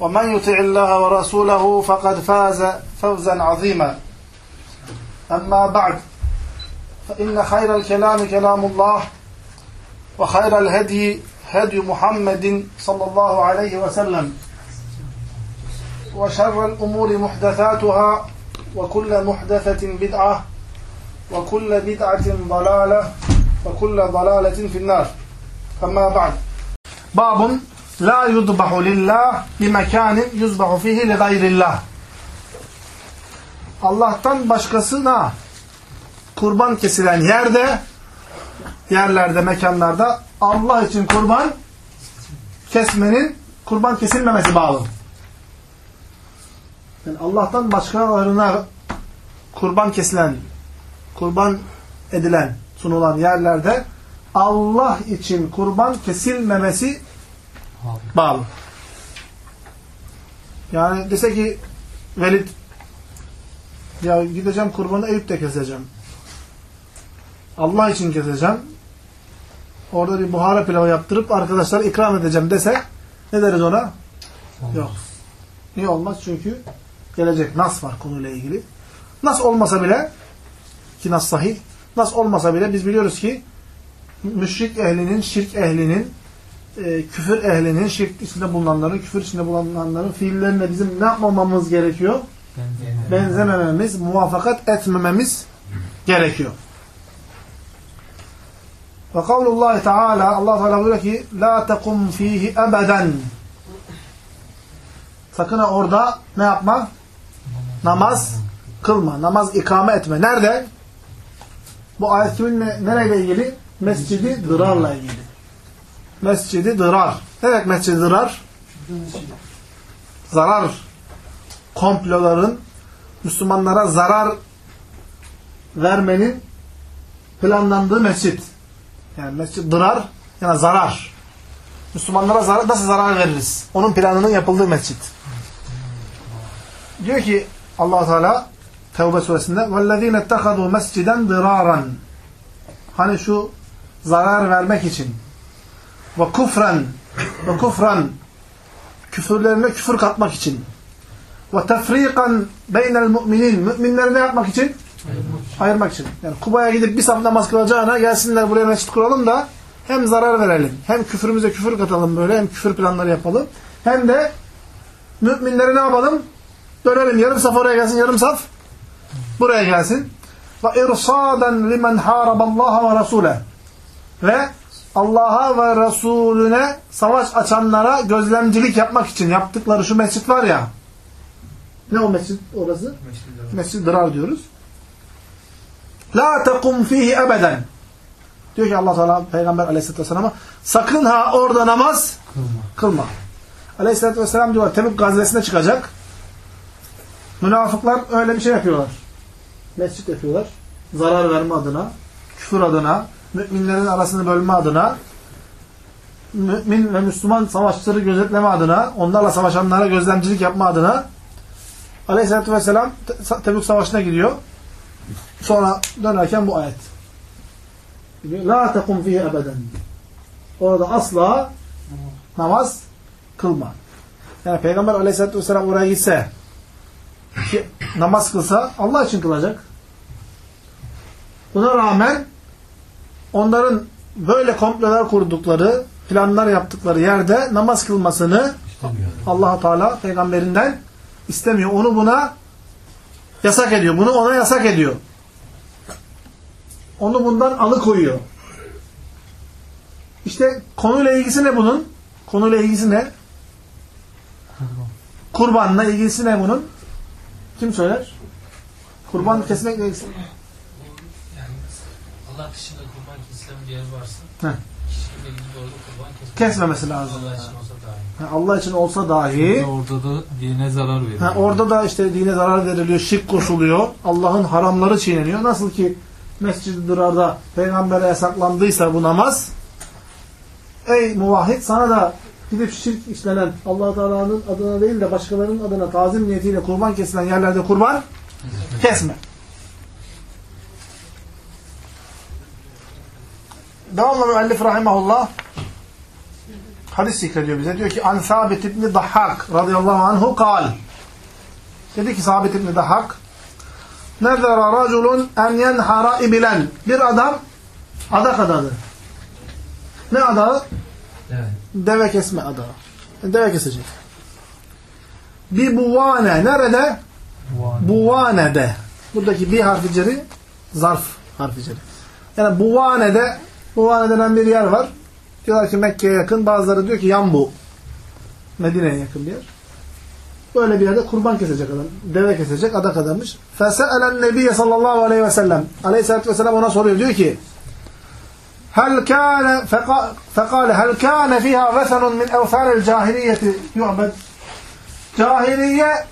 ومن يطع الله ورسوله فقد فاز فوزا عظيما. أما بعد فإن خير الكلام كلام الله وخير الهدي هدي محمد صلى الله عليه وسلم وشر الأمور محدثاتها وكل محدثة بدعة وكل بدعة ضلالة وكل ضلالة في النار. أما بعد باب La yudbahu lillah bi mekanin yuzbahu fihi li gayrillah. Allah'tan başkasına kurban kesilen yerde yerlerde, mekanlarda Allah için kurban kesmenin kurban kesilmemesi bağlı. Yani Allah'tan başkalarına kurban kesilen, kurban edilen, sunulan yerlerde Allah için kurban kesilmemesi bağlı. Yani dese ki Velid ya gideceğim kurbanı Eyüp'te keseceğim. Allah için keseceğim. Orada bir buhara pilavı yaptırıp arkadaşlar ikram edeceğim dese ne deriz ona? Yok. Niye olmaz? Çünkü gelecek nas var konuyla ilgili. Nas olmasa bile ki nas sahih nas olmasa bile biz biliyoruz ki müşrik ehlinin, şirk ehlinin e, küfür ehlinin, şirk içinde bulunanların, küfür içinde bulunanların fiillerine bizim ne yapmamamız gerekiyor? Benzemememiz, muvafakat etmememiz gerekiyor. Ve kavlullahi teala Allah Teala buyuruyor ki la tekum fihi ebeden sakın orada ne yapma? Namaz kılma. Namaz ikame etme. Nerede? Bu ayet kimin nereyle ilgili? Mescidi Dırar'la ilgili. Mescidi Dırar. Ne demek Mescidi Dırar? Zarar komploların Müslümanlara zarar vermenin planlandığı mescit. Yani mescid dırar, yani zarar. Müslümanlara zarar, nasıl zarar veririz? Onun planının yapıldığı mescit. Diyor ki allah Teala Tevbe suresinde وَالَّذ۪ينَ اتَّخَذُوا مَسْجِدًا ضِرَارًا Hani şu zarar vermek için ve kufren ve kufran küfürlerine küfür katmak için ve tefrikan beynel müminin müminleri ne yapmak için? Ayırmak için. Yani Kuba'ya gidip bir saf namaz kılacağına gelsinler buraya mescit kuralım da hem zarar verelim, hem küfürümüze küfür katalım böyle, hem küfür planları yapalım. Hem de müminleri ne yapalım? Dönelim. Yarım saf oraya gelsin, yarım saf buraya gelsin. Ve irsaden limen haraballaha ve rasule. Ve Allah'a ve Resulüne savaş açanlara gözlemcilik yapmak için yaptıkları şu mescit var ya. Ne o mescit orası? Mescid Dırar diyoruz. La tekum fihi ebeden. Diyor ki Allah Teala Peygamber Aleyhisselatü Vesselam'a sakın ha orada namaz kılma. kılma. Aleyhisselatü Vesselam diyorlar Tebük gazvesine çıkacak. Münafıklar öyle bir şey yapıyorlar. Mescit yapıyorlar. Zarar verme adına, küfür adına, müminlerin arasını bölme adına, mümin ve Müslüman savaşçıları gözetleme adına, onlarla savaşanlara gözlemcilik yapma adına Aleyhisselatü Vesselam Tebük Savaşı'na gidiyor. Sonra dönerken bu ayet. La tekum fihi ebeden. Orada asla namaz kılma. Yani Peygamber Aleyhisselatü Vesselam oraya gitse ki namaz kılsa Allah için kılacak. Buna rağmen onların böyle komplolar kurdukları, planlar yaptıkları yerde namaz kılmasını allah Teala peygamberinden istemiyor. Onu buna yasak ediyor. Bunu ona yasak ediyor. Onu bundan alıkoyuyor. İşte konuyla ilgisi ne bunun? Konuyla ilgisi ne? Kurbanla ilgisi ne bunun? Kim söyler? Kurban kesmekle ilgisi. Yani Allah dışında bir yer varsa Heh. Kesmemesi lazım. Allah için olsa dahi. Ha, Allah için olsa dahi Orada da dine zarar veriyor. ha, orada da işte dine zarar veriliyor, şirk koşuluyor. Allah'ın haramları çiğneniyor. Nasıl ki Mescid-i Durar'da peygambere yasaklandıysa bu namaz ey muvahhid sana da gidip şirk işlenen allah Teala'nın adına değil de başkalarının adına tazim niyetiyle kurban kesilen yerlerde kurban kesme. Devamlı müellif rahimahullah hadis zikrediyor bize. Diyor ki An Sabit ibn Dahhak radıyallahu anhu kal. Dedi ki Sabit ibn Dahhak Nezara raculun en yenhara ibilen. Bir adam adak adadı. Ne adağı? Evet. Deve kesme adağı. Deve kesecek. Bir buvane. Nerede? Buvane'de. Buradaki bir harfi ceri zarf harfi ceri. Yani Buvane'de Muvane denen bir yer var. Diyorlar ki Mekke'ye yakın. Bazıları diyor ki Yambu. Medine'ye yakın bir yer. Böyle bir yerde kurban kesecek adam. Deve kesecek adak adammış. Fese'elen Nebiye sallallahu aleyhi ve sellem. Aleyhisselatü vesselam ona soruyor. Diyor ki Hel kâne fekâle hel kâne fîhâ vesenun min evfârel cahiliyeti yu'bed. Cahiliye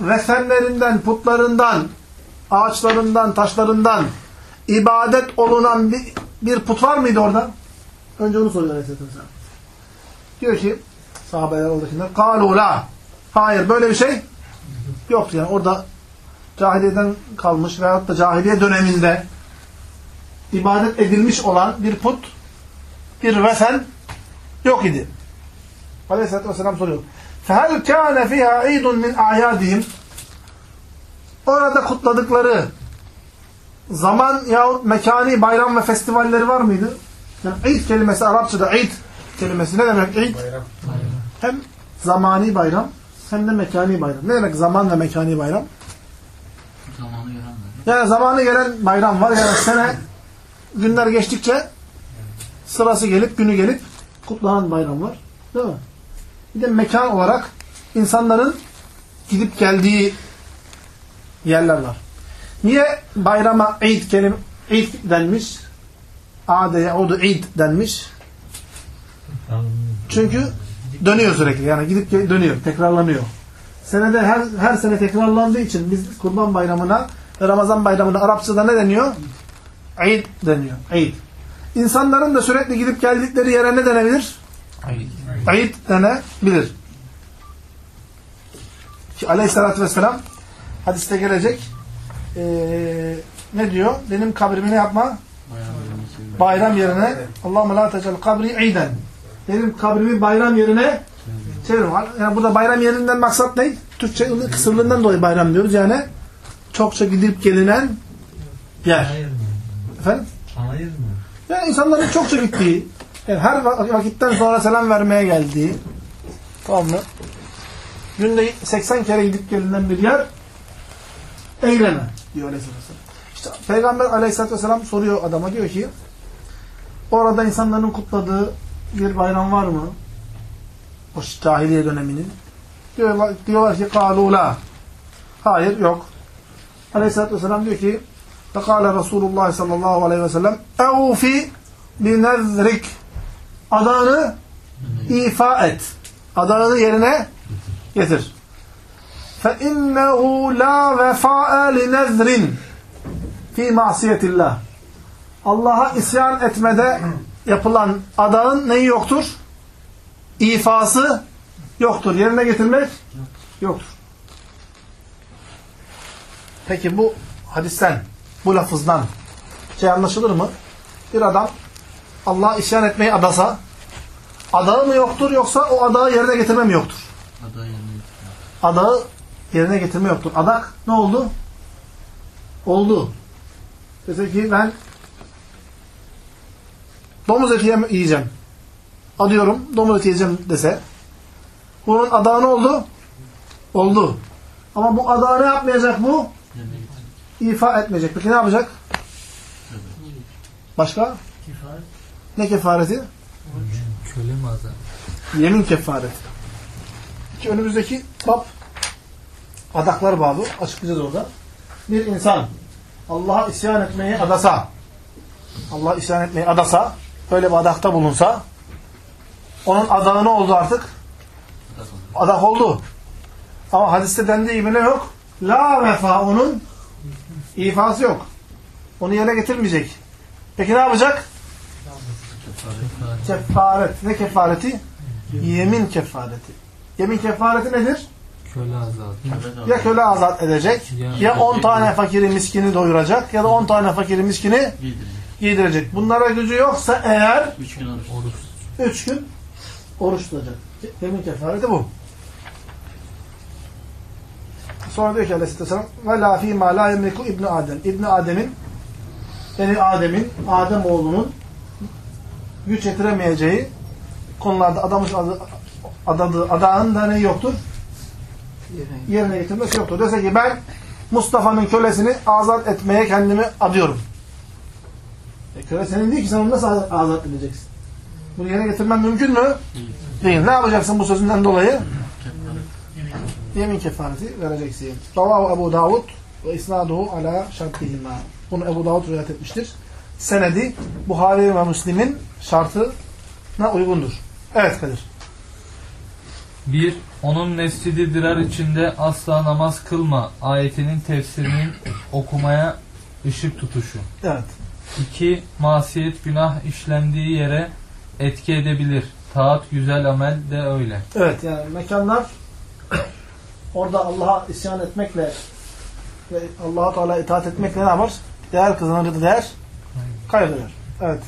vesenlerinden, putlarından, ağaçlarından, taşlarından ibadet olunan bir bir put var mıydı orada? Önce onu soruyor Aleyhisselatü Vesselam. Diyor ki sahabeler oradakiler قالوا la. Hayır böyle bir şey yoktu yani orada cahiliyeden kalmış veyahut da cahiliye döneminde ibadet edilmiş olan bir put, bir vesen yok idi. Aleyhisselatü Vesselam soruyor. فَهَلْ كَانَ فِيهَا عِيدٌ مِنْ اَعْيَادِهِمْ Orada kutladıkları zaman yahut mekani bayram ve festivalleri var mıydı? Yani İd kelimesi Arapçada İd kelimesi ne demek İd? Bayram. Hem zamani bayram hem de mekani bayram. Ne demek zaman ve mekani bayram? Zamanı gören Yani zamanı gelen bayram var. Yani sene günler geçtikçe sırası gelip, günü gelip kutlanan bayram var. Değil mi? Bir de mekan olarak insanların gidip geldiği yerler var. Niye bayrama Eid kelim Eid denmiş? Ade yaudu Eid denmiş. Çünkü dönüyor sürekli. Yani gidip dönüyor, tekrarlanıyor. Senede her her sene tekrarlandığı için biz Kurban Bayramı'na Ramazan Bayramı'na Arapçada ne deniyor? Eid deniyor. Eid. İnsanların da sürekli gidip geldikleri yere ne denebilir? Eid denebilir. Ki aleyhissalatü vesselam hadiste gelecek ee, ne diyor? Benim kabrimi ne yapma? Bayram yerine Allahümme la tecel kabri iden. Benim kabrimi bayram yerine çevirin. Yani burada bayram yerinden maksat ne? Türkçe kısırlığından dolayı bayram diyoruz. Yani çokça gidip gelinen yer. Hayır mı? Efendim? Hayır mı? Yani insanların çokça gittiği, yani her vakitten sonra selam vermeye geldiği, tamam mı? Günde 80 kere gidip gelinen bir yer, eyleme diyor Aleyhisselatü Vesselam. İşte Peygamber Aleyhisselatü Vesselam soruyor adama, diyor ki, orada insanların kutladığı bir bayram var mı? O cahiliye döneminin. Diyorlar, diyorlar ki, قَالُوا Hayır, yok. Aleyhisselatü Vesselam diyor ki, فقال Resulullah sallallahu aleyhi ve sellem اَوْفِ بِنَذْرِكَ Adağını ifa et. Adağını yerine getir. فَاِنَّهُ لَا وَفَاءَ لِنَذْرٍ فِي مَعْصِيَةِ اللّٰهِ Allah'a isyan etmede yapılan adağın neyi yoktur? İfası yoktur. Yerine getirmek yoktur. Peki bu hadisten, bu lafızdan şey anlaşılır mı? Bir adam Allah'a isyan etmeyi adasa adağı mı yoktur yoksa o adağı yerine getirme mi yoktur? Aday yanıyor. Adağı yerine getirme yoktur. Adak ne oldu? Oldu. Dese ki ben domuz eti yiyeceğim. Adıyorum domuz eti yiyeceğim dese bunun adağı ne oldu? Oldu. Ama bu adağı ne yapmayacak bu? İfa etmeyecek. Peki ne yapacak? Başka? Kifaret. Ne kefareti? Köle mi azar? Yemin kefareti. Ki önümüzdeki bab adaklar babı. Açıklayacağız orada. Bir insan Allah'a isyan etmeyi adasa Allah'a isyan etmeyi adasa böyle bir adakta bulunsa onun adağı ne oldu artık? Adak oldu. Ama hadiste dendiği gibi ne yok? La vefa onun ifası yok. Onu yerine getirmeyecek. Peki ne yapacak? Kefaret. Ne kefareti? Yemin kefareti. Yemin kefareti nedir? Köle azat. Ya köle azat edecek, Ya- ya 10 tane fakiri miskini doyuracak, ya da 10 tane fakiri miskini Giydirecek. Bunlara gücü yoksa eğer Üç gün oruç. 3 gün oruç tutacak. Yemin kefareti bu. Sonra diyor ki aleyhisselam ve la fîmâ lâ yemliku İbni Adem. İbni Adem'in yani Adem'in, Adem oğlunun güç yetiremeyeceği konularda adamış adı, adadığı adağın da ne yoktur? Yerine getirmesi yoktur. Dese ki ben Mustafa'nın kölesini azat etmeye kendimi adıyorum. E, köle senin değil ki sen onu nasıl azat- edeceksin? Bunu yerine getirmen mümkün mü? Değil. Ne yapacaksın bu sözünden dolayı? Yemin kefareti vereceksin. Ravahu Ebu Davud ve isnaduhu ala şartihima. Bunu Ebu Davud rivayet etmiştir. Senedi Buhari ve Müslim'in şartına uygundur. Evet Kadir. 1. Onun mescidi dirar içinde asla namaz kılma ayetinin tefsirinin okumaya ışık tutuşu. Evet. 2. Masiyet günah işlendiği yere etki edebilir. Taat güzel amel de öyle. Evet yani mekanlar orada Allah'a isyan etmekle ve Allah'a Teala itaat etmekle ne yapar? Değer kazanır da değer kaybeder. Evet.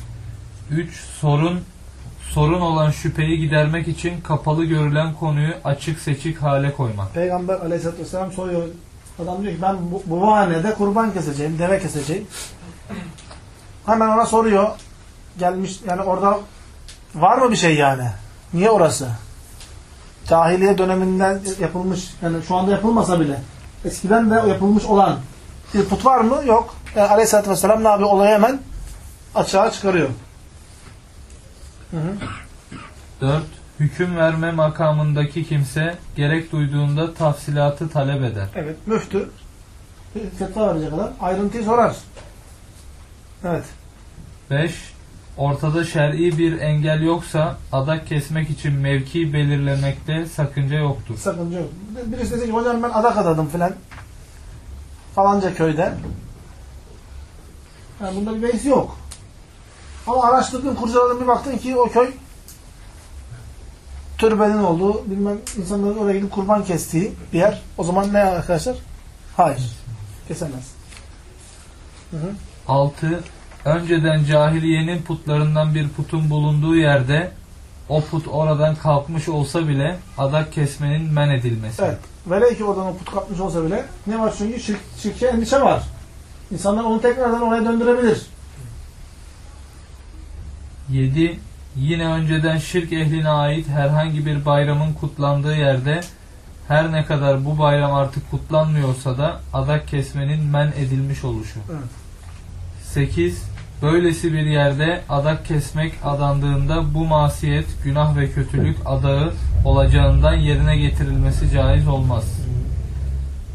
3. Sorun sorun olan şüpheyi gidermek için kapalı görülen konuyu açık seçik hale koymak. Peygamber aleyhissalatü vesselam soruyor. Adam diyor ki ben bu, bu vahanede kurban keseceğim, deve keseceğim. Hemen ona soruyor. Gelmiş yani orada var mı bir şey yani? Niye orası? Cahiliye döneminden yapılmış yani şu anda yapılmasa bile eskiden de yapılmış olan bir put var mı? Yok. Yani aleyhissalatü vesselam ne yapıyor? Olayı hemen açığa çıkarıyor. Hı hı. 4. Hüküm verme makamındaki kimse gerek duyduğunda tafsilatı talep eder. Evet. Müftü fetva verecek adam ayrıntıyı sorar. Evet. 5. Ortada şer'i bir engel yoksa adak kesmek için mevki belirlemekte sakınca yoktur. Sakınca yok. Birisi dese ki hocam ben adak adadım filan. Falanca köyde. Yani bunda bir beis yok. Ama araştırdın, kurcaladın bir baktın ki o köy türbenin olduğu, bilmem insanların oraya gidip kurban kestiği bir yer. O zaman ne arkadaşlar? Hayır. Kesemez. Hı hı. 6. Önceden cahiliyenin putlarından bir putun bulunduğu yerde o put oradan kalkmış olsa bile adak kesmenin men edilmesi. Evet. Velev ki oradan o put kalkmış olsa bile ne var çünkü şirk, şirke endişe var. İnsanlar onu tekrardan oraya döndürebilir. 7. Yine önceden şirk ehline ait herhangi bir bayramın kutlandığı yerde her ne kadar bu bayram artık kutlanmıyorsa da adak kesmenin men edilmiş oluşu. Evet. 8. Böylesi bir yerde adak kesmek adandığında bu masiyet, günah ve kötülük adağı olacağından yerine getirilmesi caiz olmaz.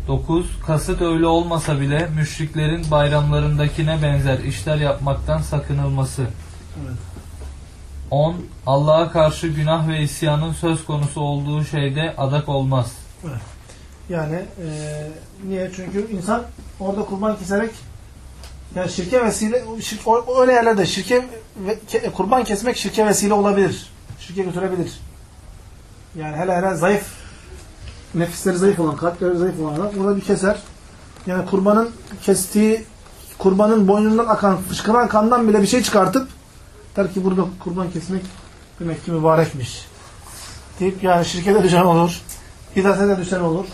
9. Kasıt öyle olmasa bile müşriklerin bayramlarındakine benzer işler yapmaktan sakınılması. Evet. 10. Allah'a karşı günah ve isyanın söz konusu olduğu şeyde adak olmaz. Yani eee, niye? Çünkü insan orada kurban keserek yani şirke vesile şirk, öyle yerlerde şirke ke- kurban kesmek şirke vesile olabilir. Şirke götürebilir. Yani hele hele zayıf nefisleri zayıf olan, kalpleri zayıf olan adam burada bir keser. Yani kurbanın kestiği kurbanın boynundan akan, fışkıran kandan bile bir şey çıkartıp der ki burada kurban kesmek demek ki mübarekmiş. Deyip yani şirke de düşen olur. Hidayete de düşen olur.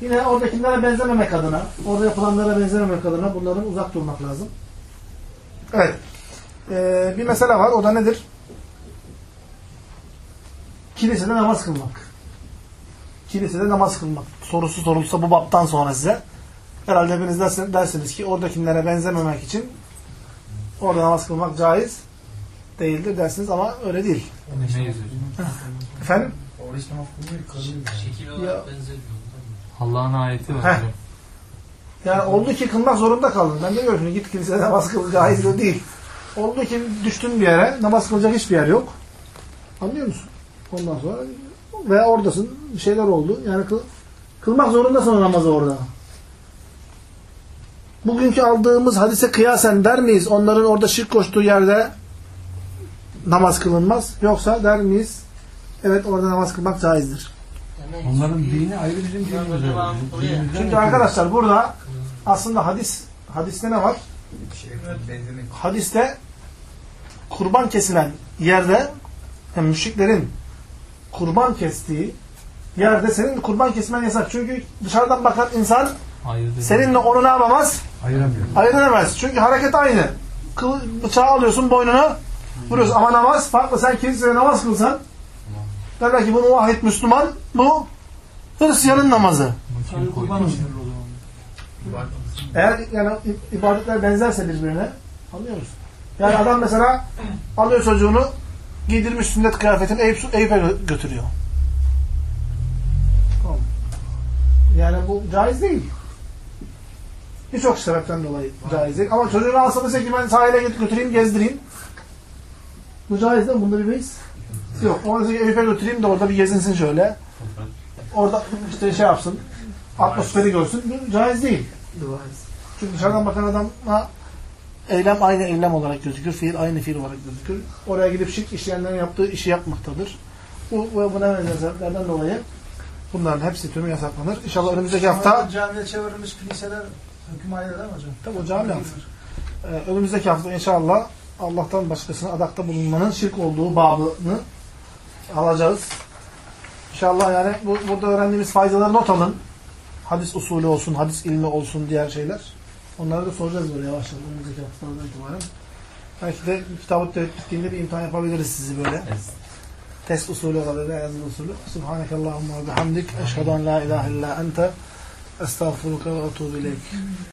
Yine oradakilere benzememek adına, orada yapılanlara benzememek adına bunların uzak durmak lazım. Evet. Ee, bir mesele var. O da nedir? Kilisede namaz kılmak. kilisede namaz kılmak sorusu sorulsa bu baptan sonra size herhalde hepiniz dersiniz ki oradakilere benzememek için orada namaz kılmak caiz değildir dersiniz ama öyle değil. Efendim? Allah'ın ayeti var. Yani oldu ki kılmak zorunda kaldın. Ben demiyorum ki git kilisede namaz kıl caiz de değil. Oldu ki düştün bir yere namaz kılacak hiçbir yer yok. Anlıyor musun? Ondan sonra veya oradasın bir şeyler oldu. Yani kıl, kılmak zorundasın o namazı orada. Bugünkü aldığımız hadise kıyasen der miyiz? Onların orada şirk koştuğu yerde namaz kılınmaz. Yoksa der miyiz? Evet orada namaz kılmak caizdir. Onların dini ayrı bizim dinimiz Çünkü arkadaşlar burada aslında hadis hadiste ne var? hadiste kurban kesilen yerde yani müşriklerin kurban kestiği yerde senin kurban kesmen yasak. Çünkü dışarıdan bakan insan seninle onu ne yapamaz? Ayıramıyor. Ayıramaz. Çünkü hareket aynı. Kıl, bıçağı alıyorsun boynuna vuruyorsun. Ama namaz farklı. Sen kilisede namaz kılsan derler ki bu muvahhid Müslüman bu Hristiyanın namazı. Eğer yani ibadetler benzerse birbirine anlıyor musun? Yani adam mesela alıyor çocuğunu giydirmiş sünnet kıyafetini Eyüp, Eyüp'e gö- götürüyor. Tamam. Yani bu caiz değil. Birçok sebepten dolayı caiz değil. Ama çocuğunu alsa dese ki ben sahile gö- götüreyim gezdireyim. Bu caiz değil mi? Bunda bir beis yok. Ama ki Eyüp'e götüreyim de orada bir gezinsin şöyle. Orada işte şey yapsın. Atmosferi görsün. Bu caiz değil. Çünkü dışarıdan bakan adama eylem aynı eylem olarak gözükür. Fiil aynı fiil olarak gözükür. Oraya gidip şirk işleyenlerin yaptığı işi yapmaktadır. Bu ve buna benzer sebeplerden dolayı bunların hepsi tümü yasaklanır. İnşallah önümüzdeki hafta Camiye çevrilmiş kiliseler hüküm ayrı değil mi hocam? Tabii o cami. Ee, önümüzdeki hafta inşallah Allah'tan başkasına adakta bulunmanın şirk olduğu babını alacağız. İnşallah yani bu, burada öğrendiğimiz faydaları not alın. Hadis usulü olsun, hadis ilmi olsun diğer şeyler. Onları da soracağız böyle yavaş yavaş önümüzdeki haftalardan itibaren. Belki de kitabı bittiğinde bir imtihan yapabiliriz sizi böyle. Test usulü olabilir, yazılı usulü. Subhanakallahumma ve bihamdik. Eşhedü en la ilahe illa ente. Estağfuruka ve etubu ileyk.